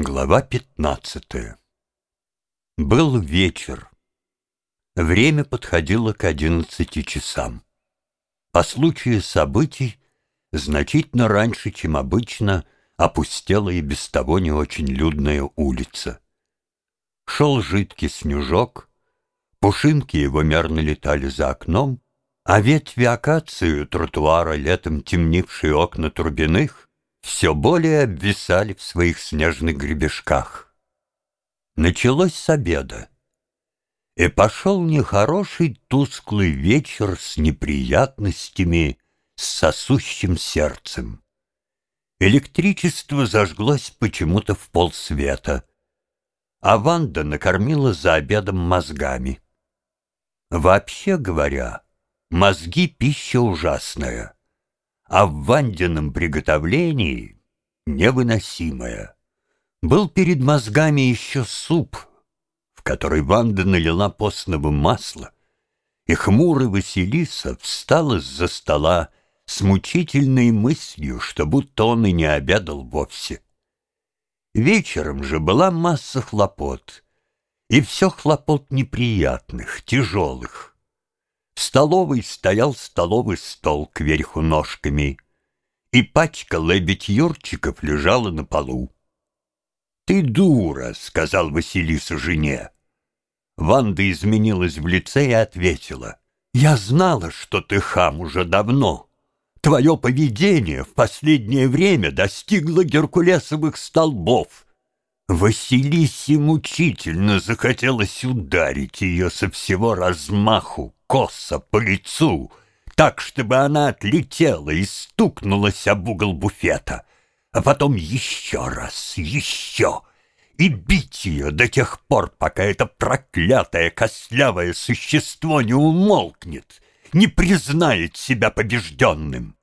Глава пятнадцатая Был вечер. Время подходило к одиннадцати часам. По случаю событий, значительно раньше, чем обычно, опустела и без того не очень людная улица. Шел жидкий снежок, пушинки его мерно летали за окном, а ветви акации тротуара, летом темнившие окна Турбиных, все более обвисали в своих снежных гребешках. Началось с обеда, и пошел нехороший тусклый вечер с неприятностями, с сосущим сердцем. Электричество зажглось почему-то в полсвета, а Ванда накормила за обедом мозгами. Вообще говоря, мозги — пища ужасная — а в Вандином приготовлении невыносимое. Был перед мозгами еще суп, в который Ванда налила постного масла, и хмурый Василиса встал из-за стола с мучительной мыслью, что будто он и не обедал вовсе. Вечером же была масса хлопот, и все хлопот неприятных, тяжелых. Столовой стоял столовый стол кверху ножками, и пачка лебедь Юрчиков лежала на полу. «Ты дура», — сказал Василиса жене. Ванда изменилась в лице и ответила. «Я знала, что ты хам уже давно. Твое поведение в последнее время достигло геркулесовых столбов». Василисе мучительно захотелось ударить ее со всего размаху косо по лицу, так, чтобы она отлетела и стукнулась об угол буфета, а потом еще раз, еще, и бить ее до тех пор, пока это проклятое костлявое существо не умолкнет, не признает себя побежденным.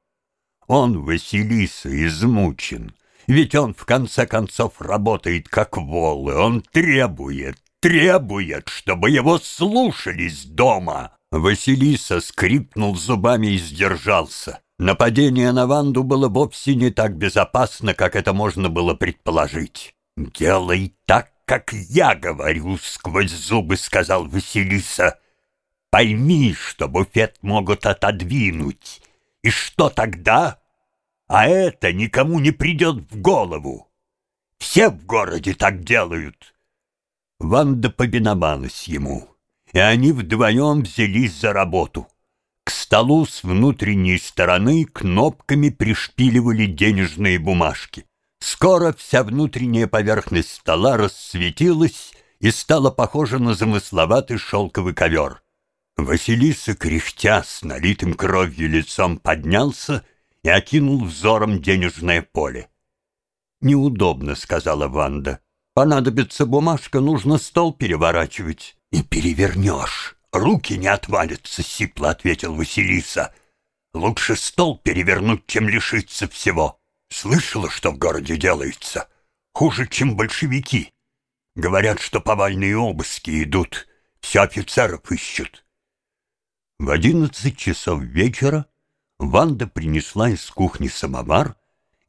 Он, Василиса, измучен, ведь он, в конце концов, работает как вол, и он требует, требует, чтобы его слушались дома. Василиса скрипнул зубами и сдержался. Нападение на Ванду было вовсе не так безопасно, как это можно было предположить. «Делай так, как я говорю», — сквозь зубы сказал Василиса. «Пойми, что буфет могут отодвинуть. И что тогда? А это никому не придет в голову. Все в городе так делают». Ванда повиновалась ему и они вдвоем взялись за работу. К столу с внутренней стороны кнопками пришпиливали денежные бумажки. Скоро вся внутренняя поверхность стола расцветилась и стала похожа на замысловатый шелковый ковер. Василиса, кряхтя с налитым кровью лицом, поднялся и окинул взором денежное поле. «Неудобно», — сказала Ванда. «Понадобится бумажка, нужно стол переворачивать». «Не перевернешь, руки не отвалятся», — сипло ответил Василиса. «Лучше стол перевернуть, чем лишиться всего. Слышала, что в городе делается? Хуже, чем большевики. Говорят, что повальные обыски идут, все офицеров ищут». В одиннадцать часов вечера Ванда принесла из кухни самовар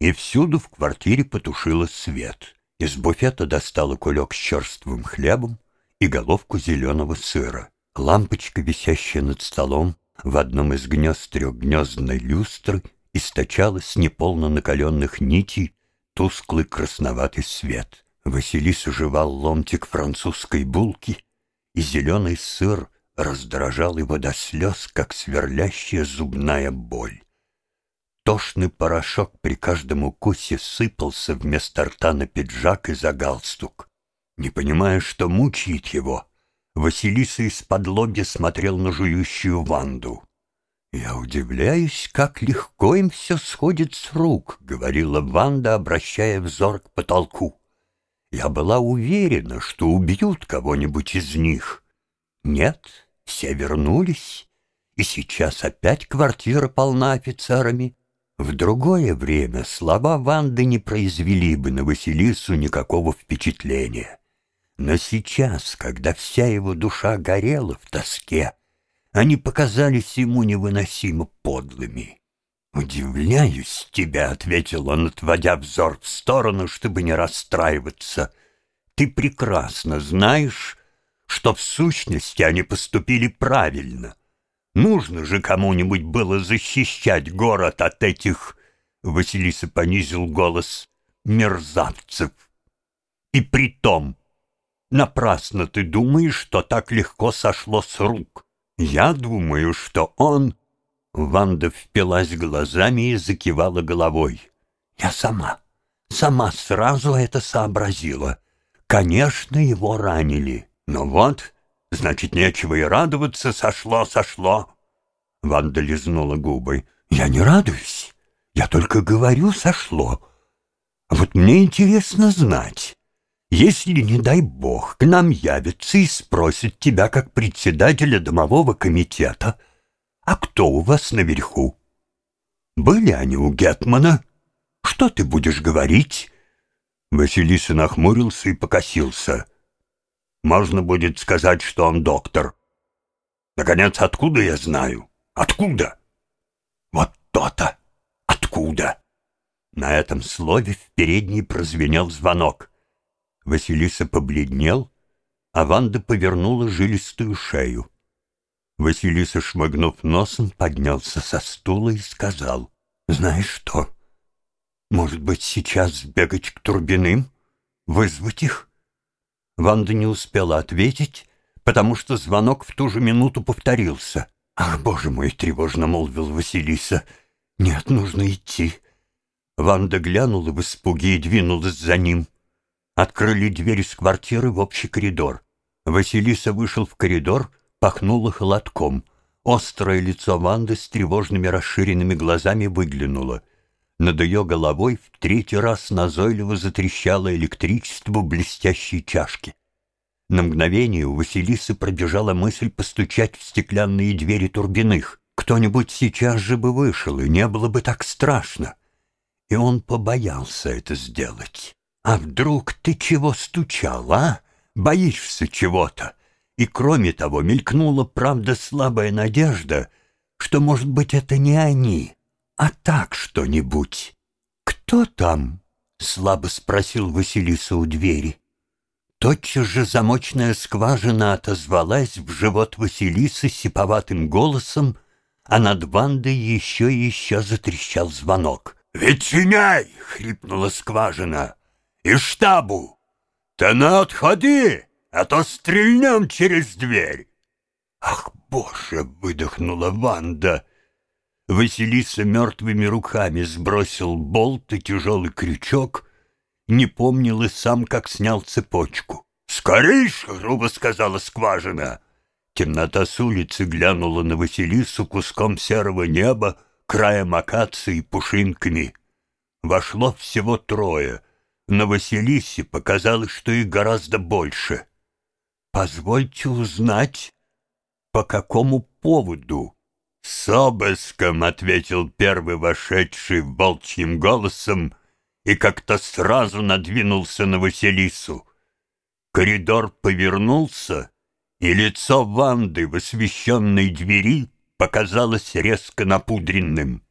и всюду в квартире потушила свет. Из буфета достала кулек с черствым хлебом, и головку зеленого сыра. Лампочка, висящая над столом, в одном из гнезд трехгнездной люстры источала с неполно накаленных нитей тусклый красноватый свет. Василиса жевал ломтик французской булки, и зеленый сыр раздражал его до слез, как сверлящая зубная боль. Тошный порошок при каждом укусе сыпался вместо рта на пиджак и за галстук. Не понимая, что мучает его, Василиса из-под лобья смотрел на жующую Ванду. «Я удивляюсь, как легко им все сходит с рук», — говорила Ванда, обращая взор к потолку. «Я была уверена, что убьют кого-нибудь из них. Нет, все вернулись, и сейчас опять квартира полна офицерами. В другое время слова Ванды не произвели бы на Василису никакого впечатления». Но сейчас, когда вся его душа горела в тоске, они показались ему невыносимо подлыми. «Удивляюсь тебя», — ответил он, отводя взор в сторону, чтобы не расстраиваться. «Ты прекрасно знаешь, что в сущности они поступили правильно. Нужно же кому-нибудь было защищать город от этих...» Василиса понизил голос. «Мерзавцев! И при том, напрасно ты думаешь, что так легко сошло с рук. Я думаю, что он...» Ванда впилась глазами и закивала головой. «Я сама, сама сразу это сообразила. Конечно, его ранили. Но вот, значит, нечего и радоваться, сошло, сошло». Ванда лизнула губы. «Я не радуюсь. Я только говорю, сошло. А вот мне интересно знать, если, не дай бог, к нам явится и спросит тебя как председателя домового комитета, а кто у вас наверху? Были они у Гетмана? Что ты будешь говорить? Василиса нахмурился и покосился. Можно будет сказать, что он доктор. Наконец, откуда я знаю? Откуда? Вот то-то. Откуда? На этом слове в передней прозвенел звонок. Василиса побледнел, а Ванда повернула жилистую шею. Василиса, шмыгнув носом, поднялся со стула и сказал, «Знаешь что, может быть, сейчас бегать к Турбиным, вызвать их?» Ванда не успела ответить, потому что звонок в ту же минуту повторился. «Ах, боже мой!» — тревожно молвил Василиса. «Нет, нужно идти». Ванда глянула в испуге и двинулась за ним. Открыли дверь из квартиры в общий коридор. Василиса вышел в коридор — пахнуло холодком. Острое лицо Ванды с тревожными расширенными глазами выглянуло. Над ее головой в третий раз назойливо затрещало электричество блестящей чашки. На мгновение у Василисы пробежала мысль постучать в стеклянные двери Турбиных. Кто-нибудь сейчас же бы вышел, и не было бы так страшно. И он побоялся это сделать. «А вдруг ты чего стучал, а? Боишься чего-то?» И кроме того, мелькнула, правда, слабая надежда, что, может быть, это не они, а так что-нибудь. «Кто там?» — слабо спросил Василиса у двери. Тотчас же замочная скважина отозвалась в живот Василисы сиповатым голосом, а над Вандой еще и еще затрещал звонок. «Ветчиняй!» — хрипнула скважина. «И штабу! Да на отходи!» а то стрельнем через дверь. Ах, боже, выдохнула Ванда. Василиса мертвыми руками сбросил болт и тяжелый крючок, не помнил и сам, как снял цепочку. «Скорейше!» — грубо сказала скважина. Темнота с улицы глянула на Василису куском серого неба, краем акации и пушинками. Вошло всего трое. На Василисе показалось, что их гораздо больше. Позвольте узнать, по какому поводу? С обыском, ответил первый вошедший волчьим голосом и как-то сразу надвинулся на Василису. Коридор повернулся, и лицо Ванды в освещенной двери показалось резко напудренным.